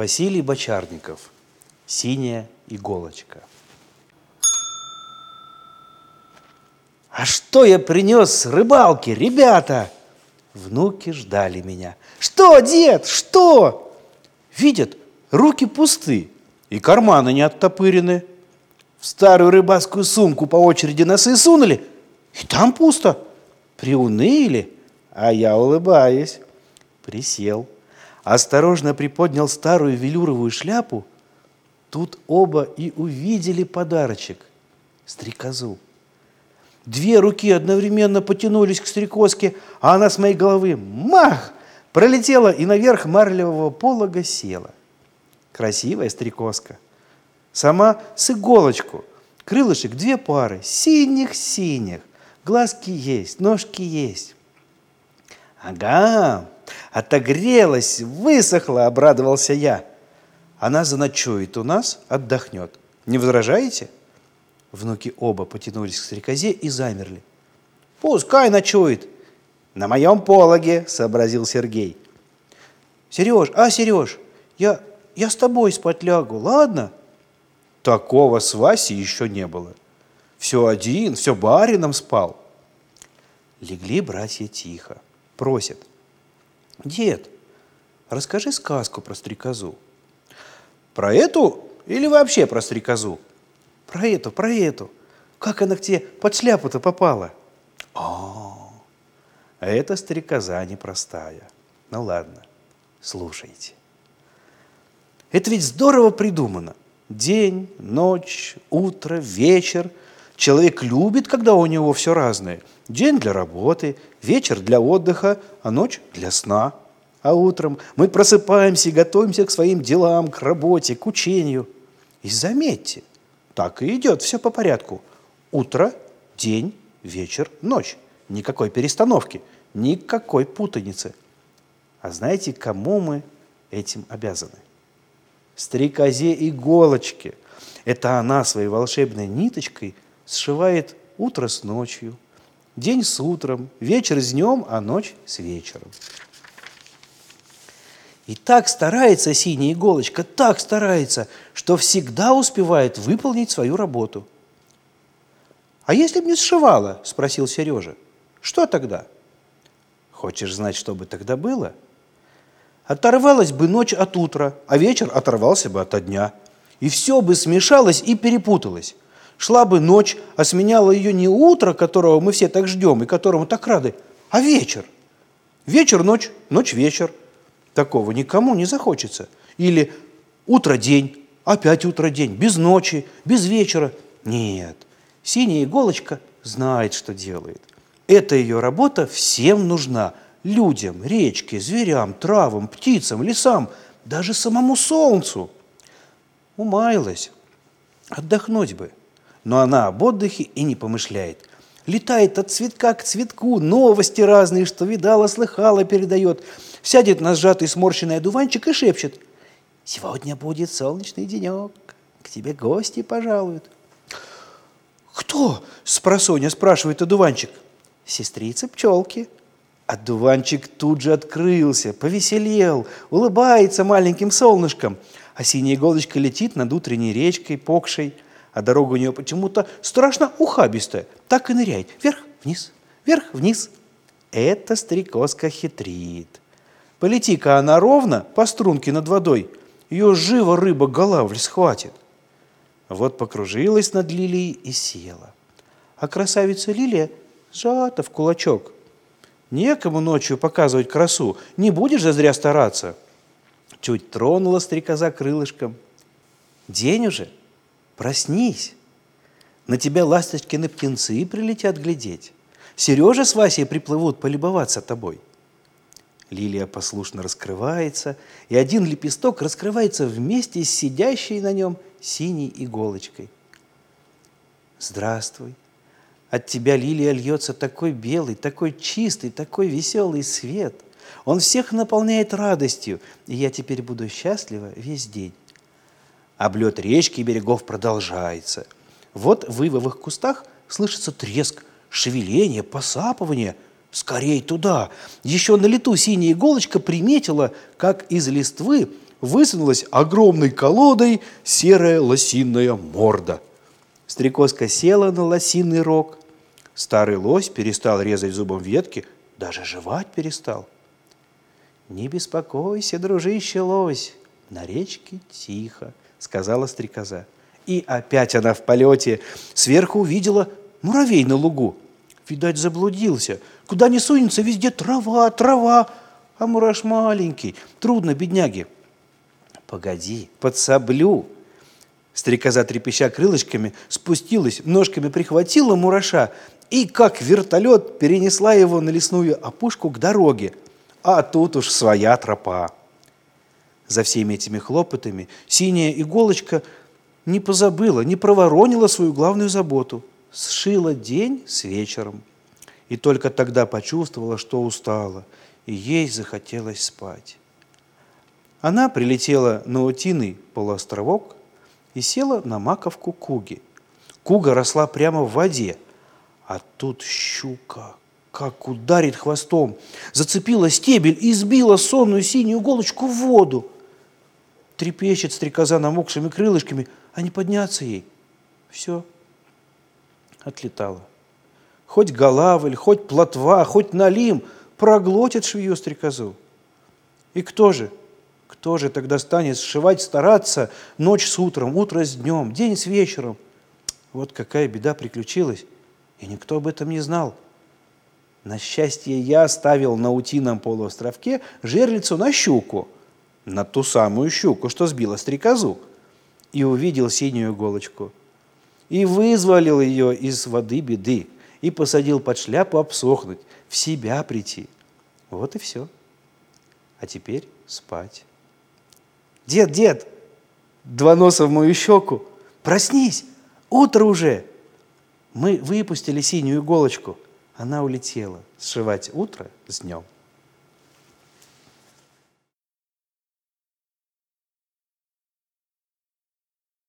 Василий Бочарников. Синяя иголочка. А что я принес с рыбалки, ребята? Внуки ждали меня. Что, дед, что? Видят, руки пусты и карманы не оттопырены. В старую рыбацкую сумку по очереди носы сунули, и там пусто. Приуныли, а я улыбаюсь. Присел, осторожно приподнял старую велюровую шляпу. Тут оба и увидели подарочек – стрекозу. Две руки одновременно потянулись к стрекозке, а она с моей головы мах пролетела и наверх марлевого полога села. Красивая стрекозка. Сама с иголочку. Крылышек две пары, синих-синих. Глазки есть, ножки есть. Ага, отогрелась, высохла, обрадовался я. Она заночует у нас, отдохнет. Не возражаете? Внуки оба потянулись к стрекозе и замерли. Пускай ночует. На моем пологе, сообразил Сергей. Сереж, а, Сереж, я, я с тобой спать лягу, ладно? Такого с Васей еще не было. Все один, все барином спал. Легли братья тихо. Просят. Дед, расскажи сказку про стрекозу. Про эту или вообще про стрекозу? Про эту, про эту. Как она к тебе под шляпу-то попала? О, а это стрекоза непростая. Ну ладно, слушайте. Это ведь здорово придумано. День, ночь, утро, вечер. Человек любит, когда у него все разное. День для работы, вечер для отдыха, а ночь для сна. А утром мы просыпаемся и готовимся к своим делам, к работе, к учению. И заметьте, так и идет все по порядку. Утро, день, вечер, ночь. Никакой перестановки, никакой путаницы. А знаете, кому мы этим обязаны? Стрекозе иголочки. Это она своей волшебной ниточкой сшивает утро с ночью, день с утром, вечер с днем, а ночь с вечером. И так старается синяя иголочка, так старается, что всегда успевает выполнить свою работу. «А если бы не сшивала?» – спросил Сережа. «Что тогда?» «Хочешь знать, что бы тогда было?» Оторвалась бы ночь от утра, а вечер оторвался бы от дня. И все бы смешалось и перепуталось. Шла бы ночь, а сменяла ее не утро, которого мы все так ждем и которому так рады, а вечер. Вечер – ночь, ночь – вечер – Такого никому не захочется. Или утро-день, опять утро-день, без ночи, без вечера. Нет, синяя иголочка знает, что делает. Эта ее работа всем нужна. Людям, речке, зверям, травам, птицам, лесам, даже самому солнцу. Умаялась. Отдохнуть бы. Но она об отдыхе и не помышляет. Летает от цветка к цветку, новости разные, что видала, слыхала, передает – сядет на сжатый сморщенный одуванчик и шепчет. «Сегодня будет солнечный денек, к тебе гости пожалуют». «Кто?» – спросоня спрашивает одуванчик. «Сестрица пчелки». Одуванчик тут же открылся, повеселел, улыбается маленьким солнышком, а синяя иголочка летит над утренней речкой, покшей, а дорога у нее почему-то страшно ухабистая, так и ныряет, вверх-вниз, вверх-вниз. Эта стрекозка хитрит. Полети-ка она ровно по струнке над водой, ее живо рыба голавль схватит. Вот покружилась над лилией и села. А красавица лилия сжата в кулачок. Некому ночью показывать красу, не будешь же зря стараться. Чуть тронула стрекоза крылышком. День уже, проснись. На тебя ласточкины птенцы прилетят глядеть. Сережа с Васей приплывут полюбоваться тобой – Лилия послушно раскрывается, и один лепесток раскрывается вместе с сидящей на нем синей иголочкой. Здравствуй. От тебя, Лилия, льется такой белый, такой чистый, такой веселый свет. Он всех наполняет радостью, и я теперь буду счастлива весь день. Облет речки и берегов продолжается. Вот в ивовых кустах слышится треск, шевеление, посапывание – Скорей туда! Еще на лету синяя иголочка приметила, как из листвы высунулась огромной колодой серая лосиная морда. Стрекозка села на лосиный рог. Старый лось перестал резать зубом ветки, даже жевать перестал. «Не беспокойся, дружище лось, на речке тихо», — сказала стрекоза. И опять она в полете сверху увидела муравей на лугу. Видать, заблудился. Куда не сунется, везде трава, трава. А мураш маленький, трудно, бедняги. Погоди, подсоблю. Стрекоза, трепеща крылышками, спустилась, ножками прихватила мураша и, как вертолет, перенесла его на лесную опушку к дороге. А тут уж своя тропа. За всеми этими хлопотами синяя иголочка не позабыла, не проворонила свою главную заботу. Сшила день с вечером. И только тогда почувствовала, что устала, и ей захотелось спать. Она прилетела на утиный полуостровок и села на маковку Куги. Куга росла прямо в воде, а тут щука как ударит хвостом, зацепила стебель и сбила сонную синюю иголочку в воду. Трепещет стрекоза намокшими крылышками, а не подняться ей. Все, отлетала. Хоть голавль, хоть плотва, хоть налим проглотит швею стрекозу. И кто же, кто же тогда станет сшивать, стараться ночь с утром, утро с днем, день с вечером? Вот какая беда приключилась, и никто об этом не знал. На счастье я ставил на утином полуостровке жерлицу на щуку, на ту самую щуку, что сбила стрекозу, и увидел синюю иголочку. И вызволил ее из воды беды, и посадил под шляпу обсохнуть, в себя прийти. Вот и все. А теперь спать. Дед, дед, два носа в мою щеку, проснись, утро уже. Мы выпустили синюю иголочку – она улетела сшивать утро с днем.